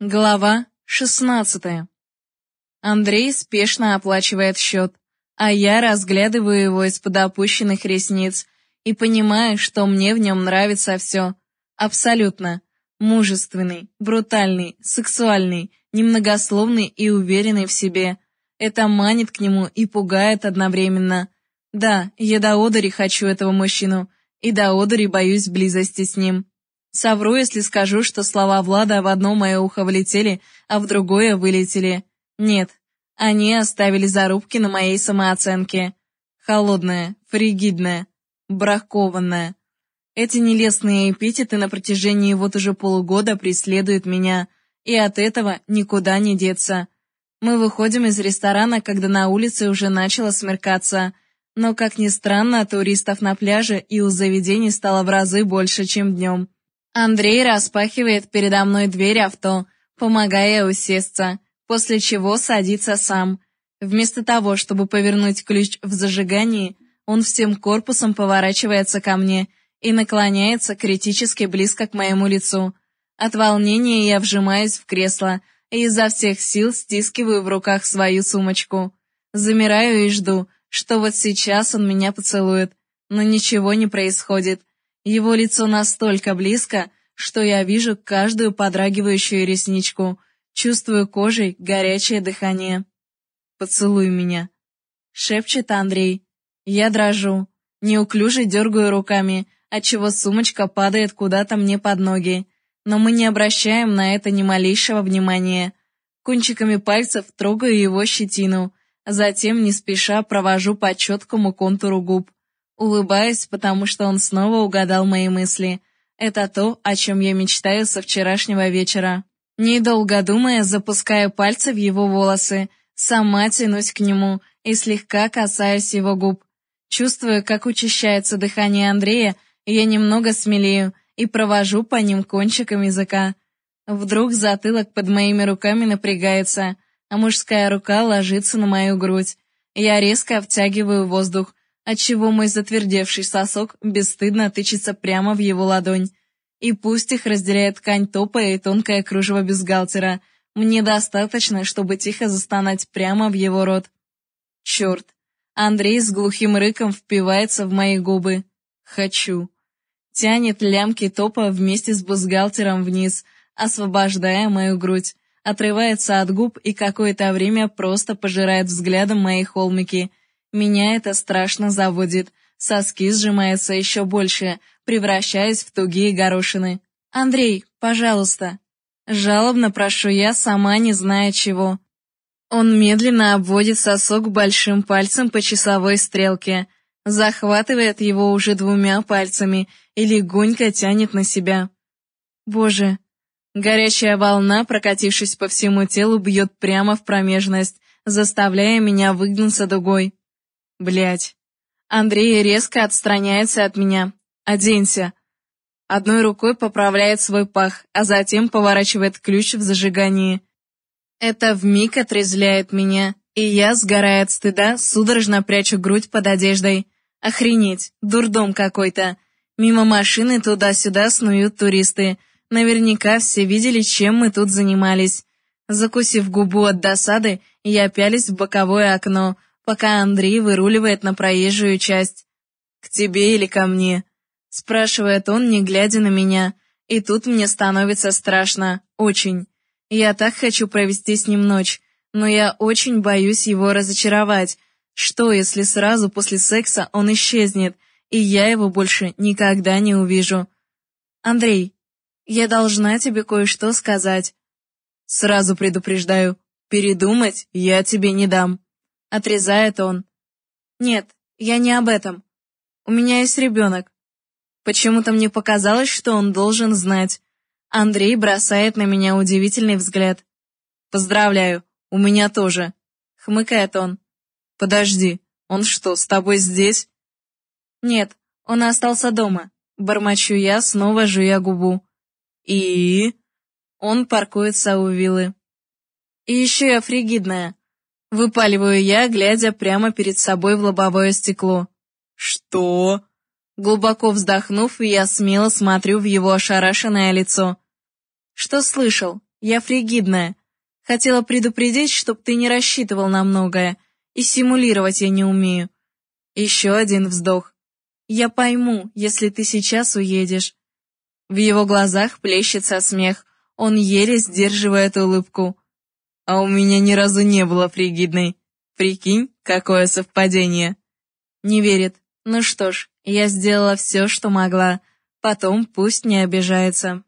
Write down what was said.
Глава шестнадцатая. Андрей спешно оплачивает счет, а я разглядываю его из-под опущенных ресниц и понимаю, что мне в нем нравится все. Абсолютно. Мужественный, брутальный, сексуальный, немногословный и уверенный в себе. Это манит к нему и пугает одновременно. Да, я до одури хочу этого мужчину, и до одури боюсь близости с ним. Совру, если скажу, что слова Влада в одно мое ухо влетели, а в другое вылетели. Нет, они оставили зарубки на моей самооценке. Холодная, фригидная, бракованная. Эти нелестные эпитеты на протяжении вот уже полугода преследуют меня, и от этого никуда не деться. Мы выходим из ресторана, когда на улице уже начало смеркаться, но, как ни странно, туристов на пляже и у заведений стало в разы больше, чем днем. Андрей распахивает передо мной дверь авто, помогая усесться, после чего садится сам. Вместо того, чтобы повернуть ключ в зажигании, он всем корпусом поворачивается ко мне и наклоняется критически близко к моему лицу. От волнения я вжимаюсь в кресло и изо всех сил стискиваю в руках свою сумочку. Замираю и жду, что вот сейчас он меня поцелует, но ничего не происходит. Его лицо настолько близко, что я вижу каждую подрагивающую ресничку, чувствую кожей горячее дыхание. «Поцелуй меня», — шепчет Андрей. Я дрожу, неуклюже дергаю руками, отчего сумочка падает куда-то мне под ноги. Но мы не обращаем на это ни малейшего внимания. Кончиками пальцев трогаю его щетину, затем не спеша провожу по четкому контуру губ. Улыбаюсь, потому что он снова угадал мои мысли. Это то, о чем я мечтаю со вчерашнего вечера. Недолго думая, запускаю пальцы в его волосы, сама тянусь к нему и слегка касаюсь его губ. Чувствуя, как учащается дыхание Андрея, я немного смелею и провожу по ним кончиком языка. Вдруг затылок под моими руками напрягается, а мужская рука ложится на мою грудь. Я резко втягиваю воздух, отчего мой затвердевший сосок бесстыдно тычется прямо в его ладонь. И пусть их разделяет ткань топа и тонкое кружево бюстгальтера, мне достаточно, чтобы тихо застонать прямо в его рот. Черт! Андрей с глухим рыком впивается в мои губы. Хочу. Тянет лямки топа вместе с бюстгальтером вниз, освобождая мою грудь, отрывается от губ и какое-то время просто пожирает взглядом мои холмики — меня это страшно заводит. Соски сжимаются еще больше, превращаясь в тугие горошины. «Андрей, пожалуйста». Жалобно прошу я, сама не зная чего. Он медленно обводит сосок большим пальцем по часовой стрелке, захватывает его уже двумя пальцами и легонько тянет на себя. Боже! Горячая волна, прокатившись по всему телу, бьет прямо в промежность, заставляя меня выгнуться дугой. Блять. Андрей резко отстраняется от меня. Оденься. Одной рукой поправляет свой пах, а затем поворачивает ключ в зажигании. Это вмиг отрезвляет меня, и я, сгорая от стыда, судорожно прячу грудь под одеждой. Охренеть, дурдом какой-то. Мимо машины туда-сюда снуют туристы. Наверняка все видели, чем мы тут занимались. Закусив губу от досады, я пялись в боковое окно, пока Андрей выруливает на проезжую часть. «К тебе или ко мне?» — спрашивает он, не глядя на меня. И тут мне становится страшно, очень. Я так хочу провести с ним ночь, но я очень боюсь его разочаровать. Что, если сразу после секса он исчезнет, и я его больше никогда не увижу? Андрей, я должна тебе кое-что сказать. Сразу предупреждаю, передумать я тебе не дам. Отрезает он. Нет, я не об этом. У меня есть ребенок. Почему-то мне показалось, что он должен знать. Андрей бросает на меня удивительный взгляд. «Поздравляю, у меня тоже», — хмыкает он. «Подожди, он что, с тобой здесь?» «Нет, он остался дома», — бормочу я, снова жуя губу. «И...» Он паркуется у виллы. «И еще я фригидная. Выпаливаю я, глядя прямо перед собой в лобовое стекло. «Что?» Глубоко вздохнув, я смело смотрю в его ошарашенное лицо. «Что слышал? Я фригидная. Хотела предупредить, чтоб ты не рассчитывал на многое, и симулировать я не умею. Еще один вздох. Я пойму, если ты сейчас уедешь. В его глазах плещется смех, он еле сдерживает улыбку. А у меня ни разу не было фригидной. Прикинь, какое совпадение. Не верит. Ну что ж, я сделала все, что могла. Потом пусть не обижается.